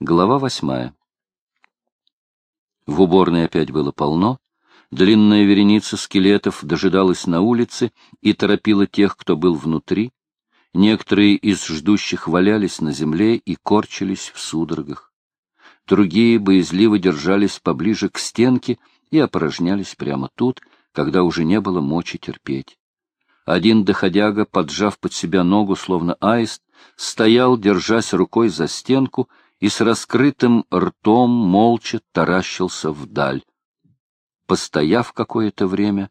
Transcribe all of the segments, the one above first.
Глава восьмая. В уборной опять было полно. Длинная вереница скелетов дожидалась на улице и торопила тех, кто был внутри. Некоторые из ждущих валялись на земле и корчились в судорогах. Другие боязливо держались поближе к стенке и опорожнялись прямо тут, когда уже не было мочи терпеть. Один доходяга, поджав под себя ногу, словно аист, стоял, держась рукой за стенку, и с раскрытым ртом молча таращился вдаль. Постояв какое-то время,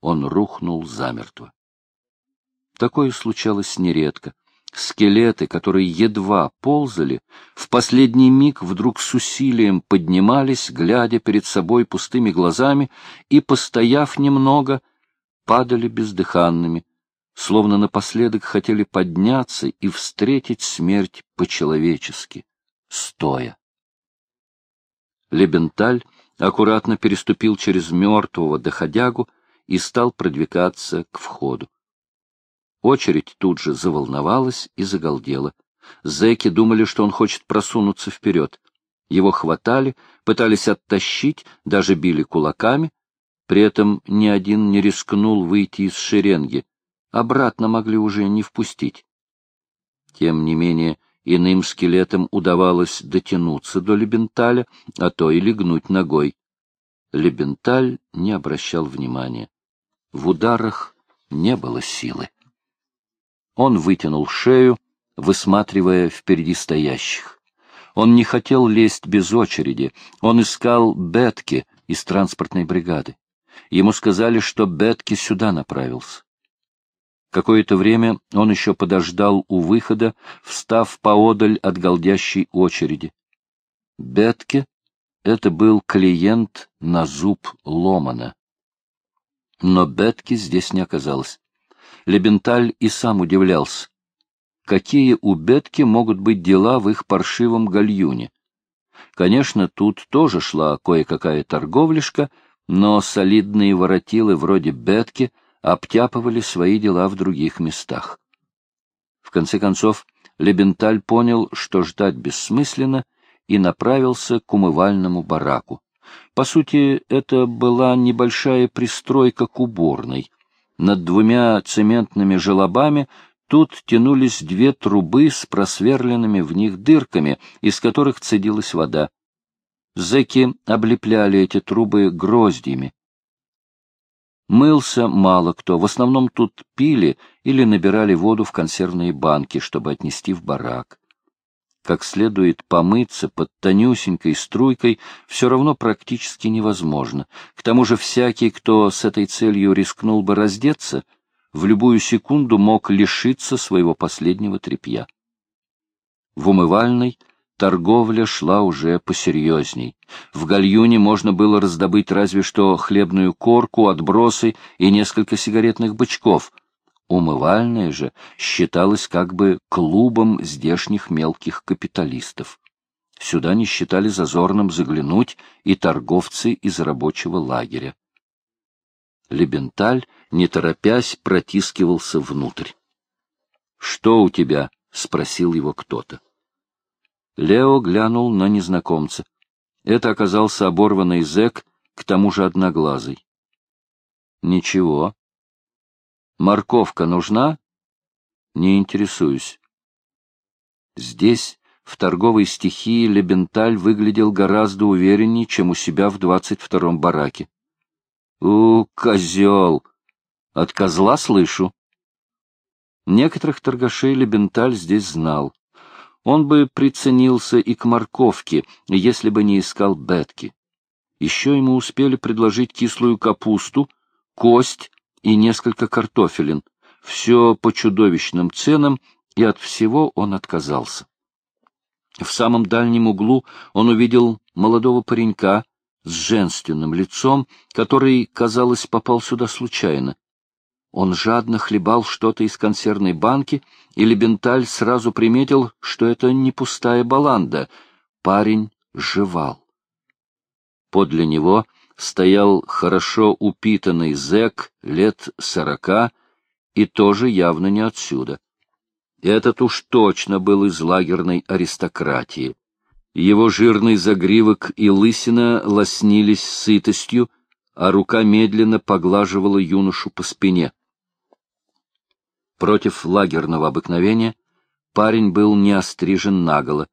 он рухнул замертво. Такое случалось нередко. Скелеты, которые едва ползали, в последний миг вдруг с усилием поднимались, глядя перед собой пустыми глазами, и, постояв немного, падали бездыханными, словно напоследок хотели подняться и встретить смерть по-человечески стоя. Лебенталь аккуратно переступил через мертвого доходягу и стал продвигаться к входу. Очередь тут же заволновалась и загалдела. Зэки думали, что он хочет просунуться вперед. Его хватали, пытались оттащить, даже били кулаками. При этом ни один не рискнул выйти из шеренги. Обратно могли уже не впустить. Тем не менее, Иным скелетам удавалось дотянуться до Лебенталя, а то и легнуть ногой. Лебенталь не обращал внимания. В ударах не было силы. Он вытянул шею, высматривая впереди стоящих. Он не хотел лезть без очереди. Он искал Бетки из транспортной бригады. Ему сказали, что Бетки сюда направился. Какое-то время он еще подождал у выхода, встав поодаль от голдящей очереди. Бетке — это был клиент на зуб Ломана. Но Бетки здесь не оказалось. Лебенталь и сам удивлялся. Какие у Бетки могут быть дела в их паршивом гальюне? Конечно, тут тоже шла кое-какая торговляшка, но солидные воротилы вроде Бетки — обтяпывали свои дела в других местах. В конце концов, Лебенталь понял, что ждать бессмысленно, и направился к умывальному бараку. По сути, это была небольшая пристройка к уборной. Над двумя цементными желобами тут тянулись две трубы с просверленными в них дырками, из которых цедилась вода. Зеки облепляли эти трубы гроздьями, Мылся мало кто, в основном тут пили или набирали воду в консервные банки, чтобы отнести в барак. Как следует помыться под тонюсенькой струйкой все равно практически невозможно. К тому же всякий, кто с этой целью рискнул бы раздеться, в любую секунду мог лишиться своего последнего тряпья. В умывальной торговля шла уже посерьезней. В гальюне можно было раздобыть разве что хлебную корку, отбросы и несколько сигаретных бычков. Умывальная же считалась как бы клубом здешних мелких капиталистов. Сюда не считали зазорным заглянуть и торговцы из рабочего лагеря. Лебенталь, не торопясь, протискивался внутрь. — Что у тебя? — спросил его кто-то. Лео глянул на незнакомца. Это оказался оборванный зэк, к тому же одноглазый. — Ничего. — Морковка нужна? — Не интересуюсь. Здесь, в торговой стихии, Лебенталь выглядел гораздо увереннее, чем у себя в двадцать втором бараке. — У, козел! От козла слышу. Некоторых торгашей Лебенталь здесь знал. Он бы приценился и к морковке, если бы не искал бетки. Еще ему успели предложить кислую капусту, кость и несколько картофелин. Все по чудовищным ценам, и от всего он отказался. В самом дальнем углу он увидел молодого паренька с женственным лицом, который, казалось, попал сюда случайно. Он жадно хлебал что-то из консервной банки, и Лебенталь сразу приметил, что это не пустая баланда. Парень жевал. Подле него стоял хорошо упитанный зэк лет сорока и тоже явно не отсюда. Этот уж точно был из лагерной аристократии. Его жирный загривок и лысина лоснились сытостью, а рука медленно поглаживала юношу по спине. Против лагерного обыкновения парень был не острижен наголо.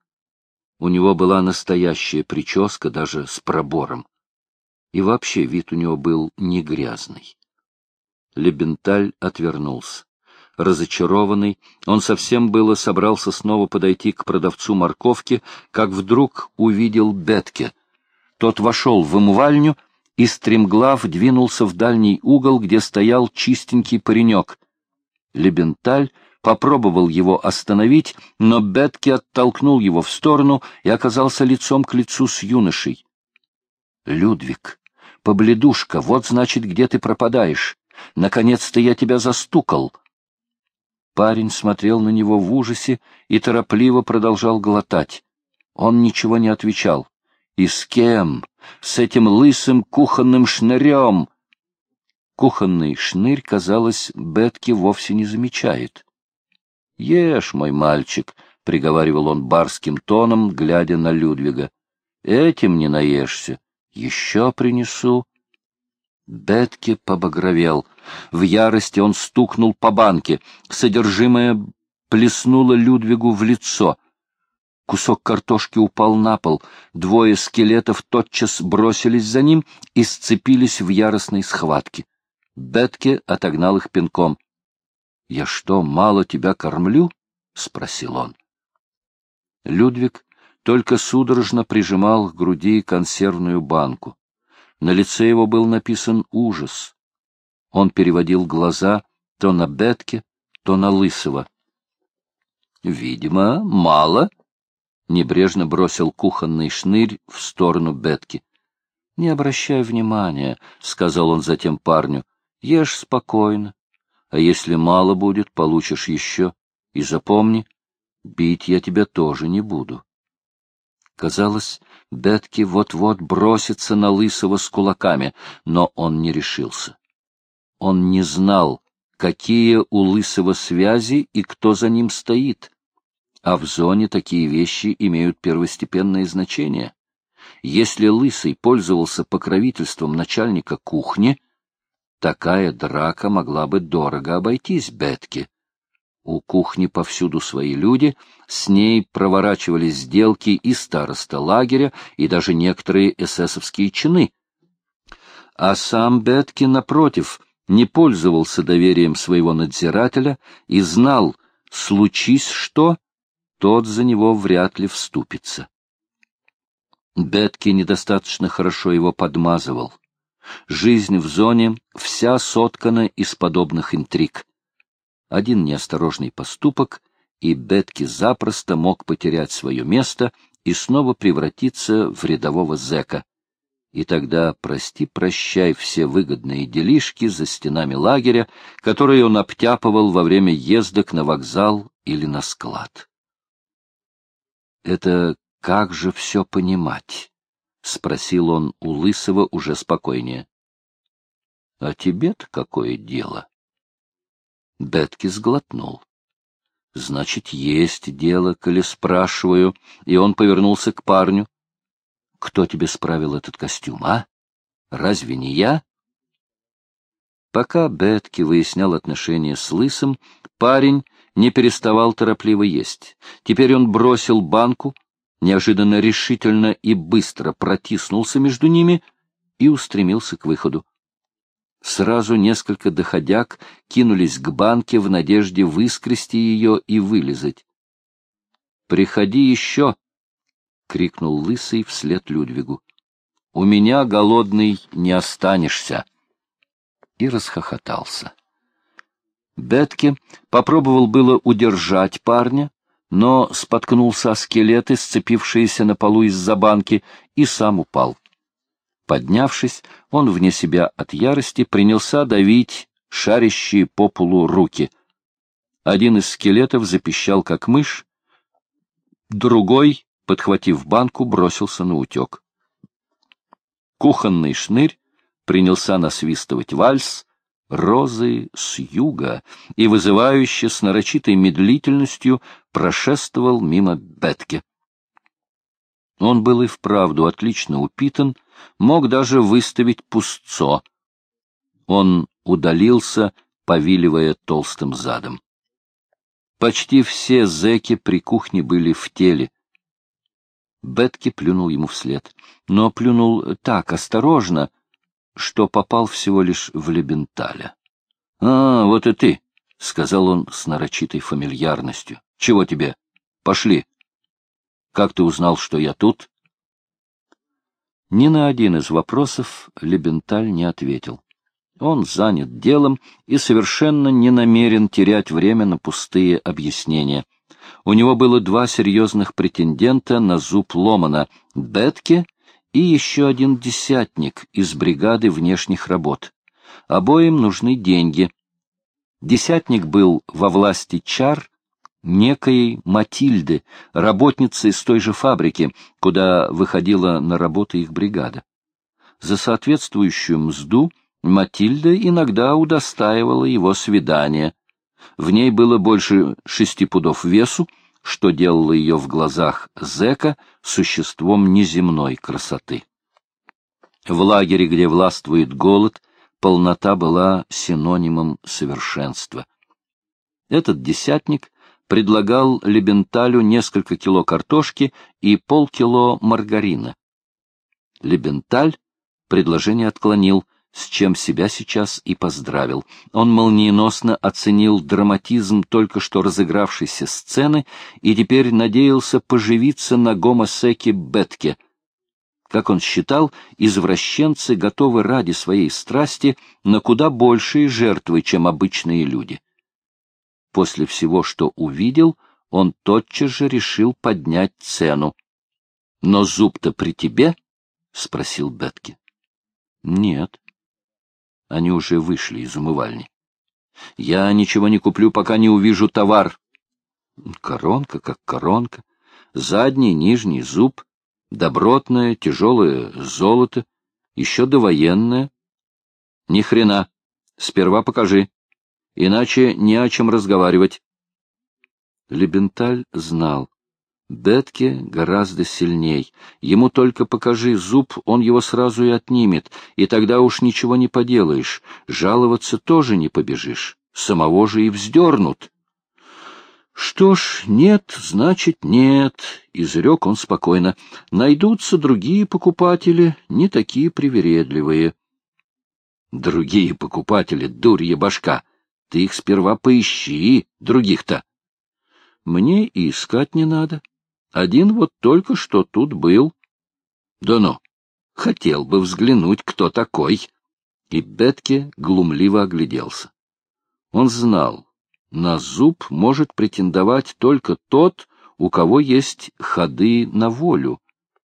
У него была настоящая прическа, даже с пробором. И вообще вид у него был не грязный. Лебенталь отвернулся. Разочарованный, он совсем было собрался снова подойти к продавцу морковки, как вдруг увидел Бетке. Тот вошел в умывальню и стремглав двинулся в дальний угол, где стоял чистенький паренек. Лебенталь попробовал его остановить, но Бетки оттолкнул его в сторону и оказался лицом к лицу с юношей. — Людвиг, побледушка, вот значит, где ты пропадаешь. Наконец-то я тебя застукал. Парень смотрел на него в ужасе и торопливо продолжал глотать. Он ничего не отвечал. И с кем? С этим лысым кухонным шнырем! Кухонный шнырь, казалось, Бетки вовсе не замечает. — Ешь, мой мальчик, — приговаривал он барским тоном, глядя на Людвига. — Этим не наешься. Еще принесу. Бетки побагровел. В ярости он стукнул по банке. Содержимое плеснуло Людвигу в лицо. Кусок картошки упал на пол. Двое скелетов тотчас бросились за ним и сцепились в яростной схватке. Бетке отогнал их пинком. — Я что, мало тебя кормлю? — спросил он. Людвиг только судорожно прижимал к груди консервную банку. На лице его был написан ужас. Он переводил глаза то на Бетке, то на Лысого. — Видимо, мало, — небрежно бросил кухонный шнырь в сторону Бетки. — Не обращай внимания, — сказал он затем парню. — Ешь спокойно. А если мало будет, получишь еще. И запомни, бить я тебя тоже не буду. Казалось, Бетки вот-вот бросится на Лысого с кулаками, но он не решился. Он не знал, какие у Лысого связи и кто за ним стоит. А в зоне такие вещи имеют первостепенное значение. Если Лысый пользовался покровительством начальника кухни, такая драка могла бы дорого обойтись Бетке. У кухни повсюду свои люди, с ней проворачивались сделки и староста лагеря, и даже некоторые эсэсовские чины. А сам Бетки, напротив, не пользовался доверием своего надзирателя и знал, случись что, тот за него вряд ли вступится. Бетки недостаточно хорошо его подмазывал. Жизнь в зоне вся соткана из подобных интриг. Один неосторожный поступок, и Бетки запросто мог потерять свое место и снова превратиться в рядового зэка. И тогда прости-прощай все выгодные делишки за стенами лагеря, которые он обтяпывал во время ездок на вокзал или на склад. Это как же все понимать? — спросил он у Лысого уже спокойнее. — А тебе-то какое дело? Бетки сглотнул. — Значит, есть дело, коли спрашиваю. И он повернулся к парню. — Кто тебе справил этот костюм, а? Разве не я? Пока Бетки выяснял отношения с Лысым, парень не переставал торопливо есть. Теперь он бросил банку, неожиданно решительно и быстро протиснулся между ними и устремился к выходу. Сразу несколько доходяг кинулись к банке в надежде выскрести ее и вылезать. — Приходи еще! — крикнул Лысый вслед Людвигу. — У меня, голодный, не останешься! И расхохотался. Бетке попробовал было удержать парня, но споткнулся о скелеты, сцепившиеся на полу из-за банки, и сам упал. Поднявшись, он вне себя от ярости принялся давить шарящие по полу руки. Один из скелетов запищал, как мышь, другой, подхватив банку, бросился на утек. Кухонный шнырь принялся насвистывать вальс «Розы с юга» и вызывающе с нарочитой медлительностью прошествовал мимо Бетке. Он был и вправду отлично упитан, мог даже выставить пустцо. Он удалился, повиливая толстым задом. Почти все зэки при кухне были в теле. Бетки плюнул ему вслед, но плюнул так осторожно, что попал всего лишь в Лебенталя. — А, вот и ты, — сказал он с нарочитой фамильярностью. — Чего тебе? Пошли. Как ты узнал, что я тут? Ни на один из вопросов Лебенталь не ответил. Он занят делом и совершенно не намерен терять время на пустые объяснения. У него было два серьезных претендента на зуб Ломана — Бетке и еще один десятник из бригады внешних работ. Обоим нужны деньги. Десятник был во власти чар некой Матильды, работницы из той же фабрики, куда выходила на работу их бригада. За соответствующую мзду Матильда иногда удостаивала его свидания. В ней было больше шести пудов весу, что делало ее в глазах зэка существом неземной красоты. В лагере, где властвует голод, полнота была синонимом совершенства. Этот десятник предлагал Лебенталю несколько кило картошки и полкило маргарина. Лебенталь предложение отклонил, с чем себя сейчас и поздравил. Он молниеносно оценил драматизм только что разыгравшейся сцены и теперь надеялся поживиться на гомосеке Бетке. Как он считал, извращенцы готовы ради своей страсти на куда большие жертвы, чем обычные люди. После всего, что увидел, он тотчас же решил поднять цену. — Но зуб-то при тебе? — спросил Бетки. — Нет. Они уже вышли из умывальни. — Я ничего не куплю, пока не увижу товар. Коронка как коронка, задний, нижний зуб, добротное, тяжелое золото, еще довоенное. Ни хрена. Сперва покажи иначе не о чем разговаривать. Лебенталь знал. Бетке гораздо сильней. Ему только покажи зуб, он его сразу и отнимет, и тогда уж ничего не поделаешь. Жаловаться тоже не побежишь. Самого же и вздернут. Что ж, нет, значит нет, — изрек он спокойно. Найдутся другие покупатели, не такие привередливые. Другие покупатели, дурья башка! Ты их сперва поищи, других-то. Мне и искать не надо. Один вот только что тут был. Да ну, хотел бы взглянуть, кто такой. И Бетке глумливо огляделся. Он знал, на зуб может претендовать только тот, у кого есть ходы на волю.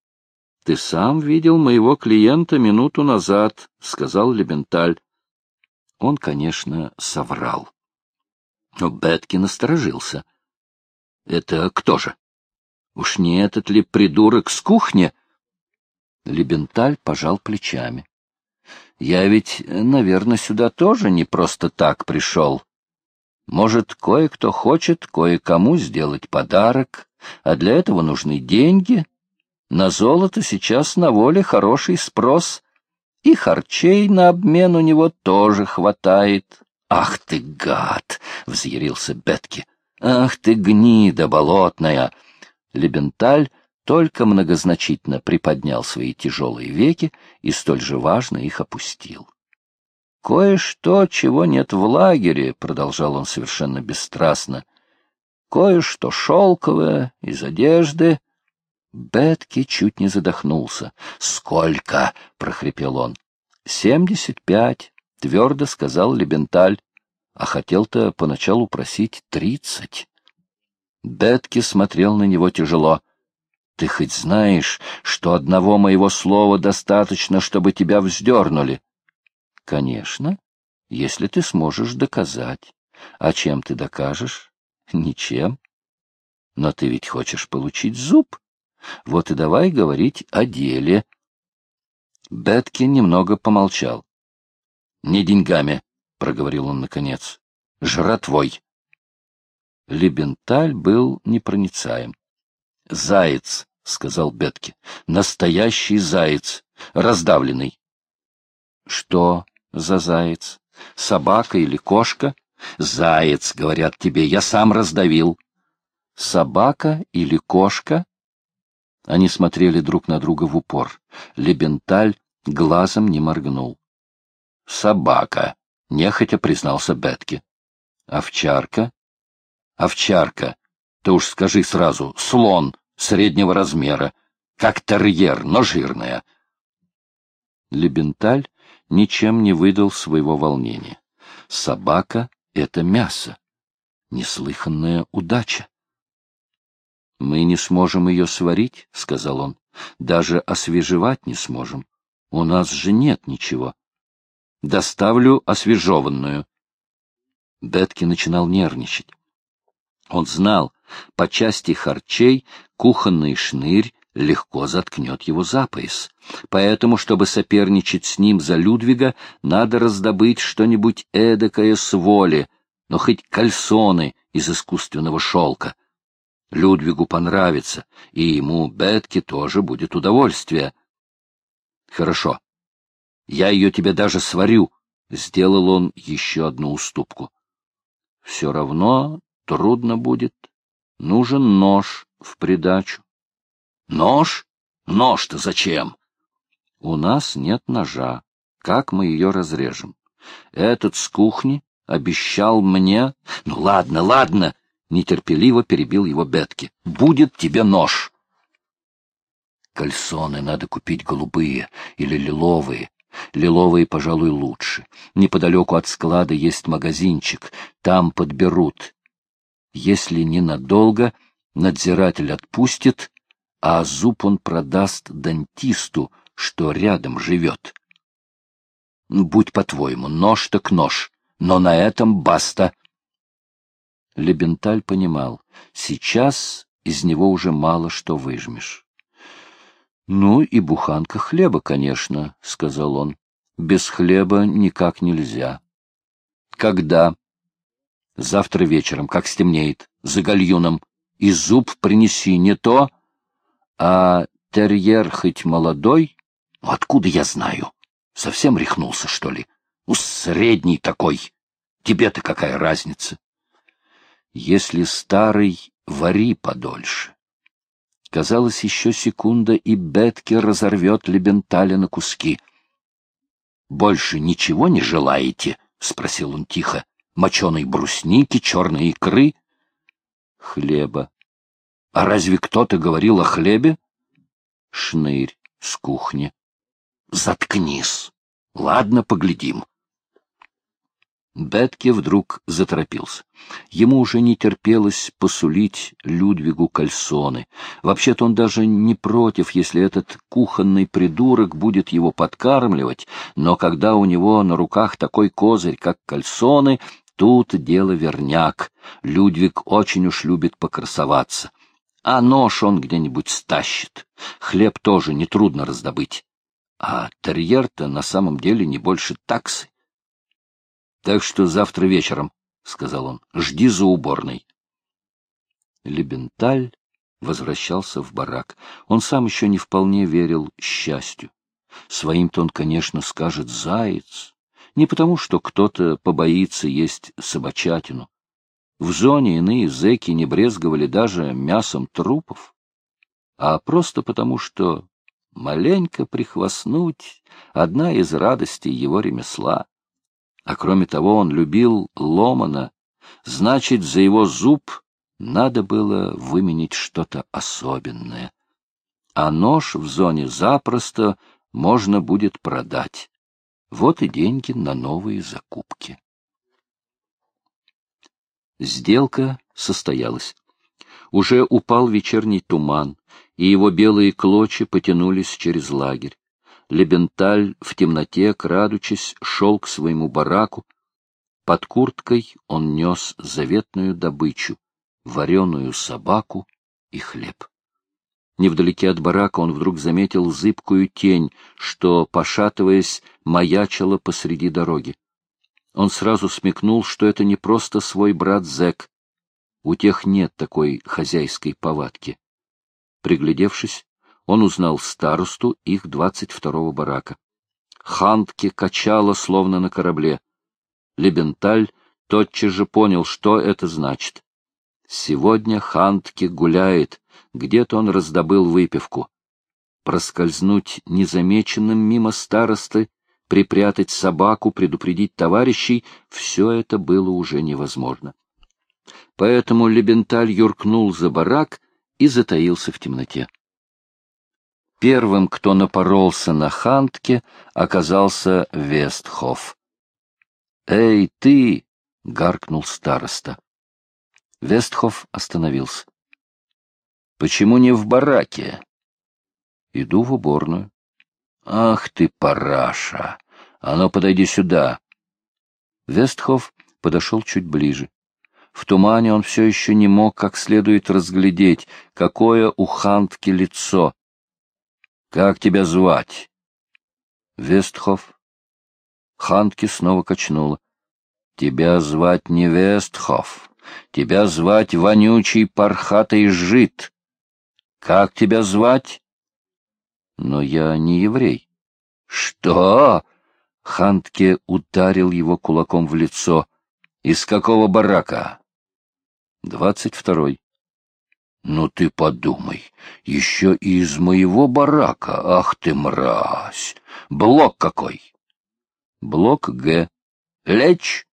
— Ты сам видел моего клиента минуту назад, — сказал Лебенталь. Он, конечно, соврал. Но Бетки насторожился. — Это кто же? Уж не этот ли придурок с кухни? Лебенталь пожал плечами. — Я ведь, наверное, сюда тоже не просто так пришел. Может, кое-кто хочет кое-кому сделать подарок, а для этого нужны деньги. На золото сейчас на воле хороший спрос — и харчей на обмен у него тоже хватает. — Ах ты, гад! — взъярился Бетки. — Ах ты, гнида болотная! Лебенталь только многозначительно приподнял свои тяжелые веки и столь же важно их опустил. — Кое-что, чего нет в лагере, — продолжал он совершенно бесстрастно, — кое-что шелковое, из одежды, Бетки чуть не задохнулся. «Сколько?» — прохрипел он. «Семьдесят пять», — твердо сказал Лебенталь. А хотел-то поначалу просить тридцать. Бетки смотрел на него тяжело. «Ты хоть знаешь, что одного моего слова достаточно, чтобы тебя вздернули?» «Конечно, если ты сможешь доказать. А чем ты докажешь?» «Ничем. Но ты ведь хочешь получить зуб?» Вот и давай говорить о деле. Бетки немного помолчал. — Не деньгами, — проговорил он наконец, — жратвой. Лебенталь был непроницаем. — Заяц, — сказал Бетки. — Настоящий заяц, раздавленный. — Что за заяц? Собака или кошка? — Заяц, говорят тебе, я сам раздавил. — Собака или кошка? Они смотрели друг на друга в упор. Лебенталь глазом не моргнул. — Собака, — нехотя признался Бетки. — Овчарка? — Овчарка. Ты уж скажи сразу, слон среднего размера, как терьер, но жирная. Лебенталь ничем не выдал своего волнения. Собака — это мясо. Неслыханная удача. — Мы не сможем ее сварить, — сказал он. — Даже освежевать не сможем. У нас же нет ничего. Доставлю освежеванную. Бетки начинал нервничать. Он знал, по части харчей кухонный шнырь легко заткнет его за пояс. Поэтому, чтобы соперничать с ним за Людвига, надо раздобыть что-нибудь эдакое с воли, но хоть кальсоны из искусственного шелка. Людвигу понравится, и ему, Бетке, тоже будет удовольствие. Хорошо. Я ее тебе даже сварю. Сделал он еще одну уступку. Все равно трудно будет. Нужен нож в придачу. Нож? Нож-то зачем? У нас нет ножа. Как мы ее разрежем? Этот с кухни обещал мне... Ну ладно, ладно, нетерпеливо перебил его Бетки. Будет тебе нож. Кальсоны надо купить голубые или лиловые. Лиловые, пожалуй, лучше. Неподалеку от склада есть магазинчик. Там подберут. Если ненадолго, надзиратель отпустит, а зуб он продаст дантисту, что рядом живет. Будь по-твоему, нож так нож, но на этом баста. Лебенталь понимал, сейчас из него уже мало что выжмешь. — Ну и буханка хлеба, конечно, — сказал он. — Без хлеба никак нельзя. — Когда? — Завтра вечером, как стемнеет, за гальюном. И зуб принеси не то, а терьер хоть молодой. Откуда я знаю? Совсем рехнулся, что ли? У средний такой. Тебе-то какая разница? Если старый, вари подольше. Казалось, еще секунда, и Бетки разорвет Лебенталя на куски. — Больше ничего не желаете? — спросил он тихо. — Моченой брусники, черной икры? — Хлеба. — А разве кто-то говорил о хлебе? — Шнырь с кухни. — Заткнись. Ладно, поглядим. Бетке вдруг заторопился. Ему уже не терпелось посулить Людвигу кальсоны. Вообще-то он даже не против, если этот кухонный придурок будет его подкармливать, но когда у него на руках такой козырь, как кальсоны, тут дело верняк. Людвиг очень уж любит покрасоваться. А нож он где-нибудь стащит. Хлеб тоже нетрудно раздобыть. А терьер-то на самом деле не больше таксы. Так что завтра вечером, — сказал он, — жди за уборной. Лебенталь возвращался в барак. Он сам еще не вполне верил счастью. Своим-то он, конечно, скажет «заяц», не потому, что кто-то побоится есть собачатину. В зоне иные зэки не брезговали даже мясом трупов, а просто потому, что маленько прихвастнуть — одна из радостей его ремесла. А кроме того, он любил Ломана, значит, за его зуб надо было выменить что-то особенное. А нож в зоне запросто можно будет продать. Вот и деньги на новые закупки. Сделка состоялась. Уже упал вечерний туман, и его белые клочья потянулись через лагерь. Лебенталь в темноте, крадучись, шел к своему бараку. Под курткой он нес заветную добычу — вареную собаку и хлеб. Невдалеке от барака он вдруг заметил зыбкую тень, что, пошатываясь, маячила посреди дороги. Он сразу смекнул, что это не просто свой брат Зек. У тех нет такой хозяйской повадки. Приглядевшись, он узнал старосту их двадцать второго барака. Хантки качало, словно на корабле. Лебенталь тотчас же понял, что это значит. Сегодня Хантки гуляет, где-то он раздобыл выпивку. Проскользнуть незамеченным мимо старосты, припрятать собаку, предупредить товарищей — все это было уже невозможно. Поэтому Лебенталь юркнул за барак и затаился в темноте. Первым, кто напоролся на Хантке, оказался Вестхоф. «Эй, ты!» — гаркнул староста. Вестхоф остановился. «Почему не в бараке?» «Иду в уборную». «Ах ты, параша! А ну, подойди сюда!» Вестхоф подошел чуть ближе. В тумане он все еще не мог как следует разглядеть, какое у Хантки лицо. Как тебя звать? Вестхоф. Ханки снова качнула. Тебя звать не Вестхоф. Тебя звать вонючий пархатый жид. Как тебя звать? Но я не еврей. Что? Хантке ударил его кулаком в лицо. Из какого барака? Двадцать второй. Ну ты подумай, еще и из моего барака, ах ты мразь! Блок какой? Блок Г. Лечь!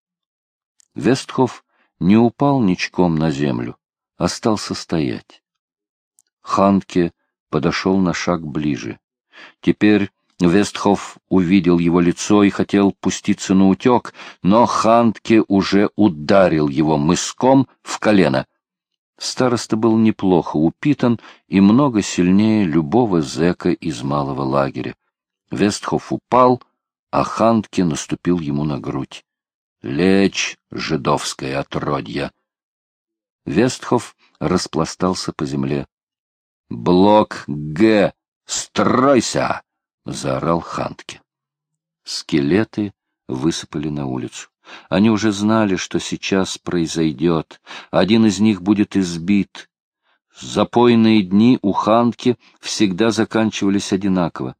Вестхоф не упал ничком на землю, остался стоять. Ханке подошел на шаг ближе. Теперь Вестхоф увидел его лицо и хотел пуститься на утек, но Хантке уже ударил его мыском в колено — Староста был неплохо упитан и много сильнее любого зэка из малого лагеря. Вестхоф упал, а Хантке наступил ему на грудь. «Лечь, жидовское отродье!» Вестхоф распластался по земле. «Блок Г! Стройся!» — заорал Хантке. Скелеты высыпали на улицу. Они уже знали, что сейчас произойдет. Один из них будет избит. Запойные дни у Ханки всегда заканчивались одинаково.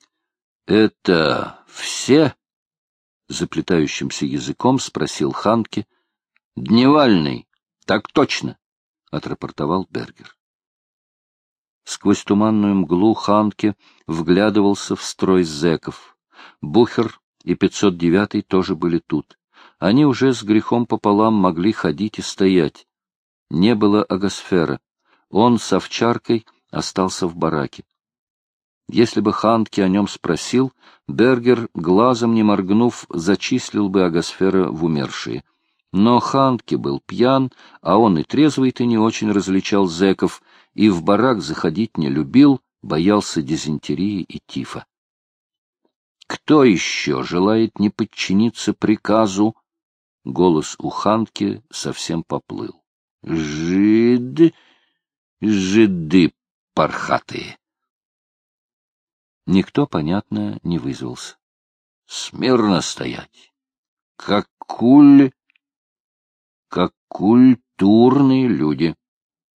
— Это все? — заплетающимся языком спросил Ханки. — Дневальный. Так точно, — отрапортовал Бергер. Сквозь туманную мглу Ханки вглядывался в строй зэков. Бухер и 509 тоже были тут. Они уже с грехом пополам могли ходить и стоять. Не было агосфера. Он с овчаркой остался в бараке. Если бы Хантки о нем спросил, Бергер, глазом не моргнув, зачислил бы агосфера в умершие. Но Хантки был пьян, а он и трезвый-то не очень различал зэков, и в барак заходить не любил, боялся дизентерии и тифа. Кто еще желает не подчиниться приказу? Голос у Ханки совсем поплыл. Жид, жиды пархатые. Никто, понятно, не вызвался. Смирно стоять. Как куль... как культурные люди.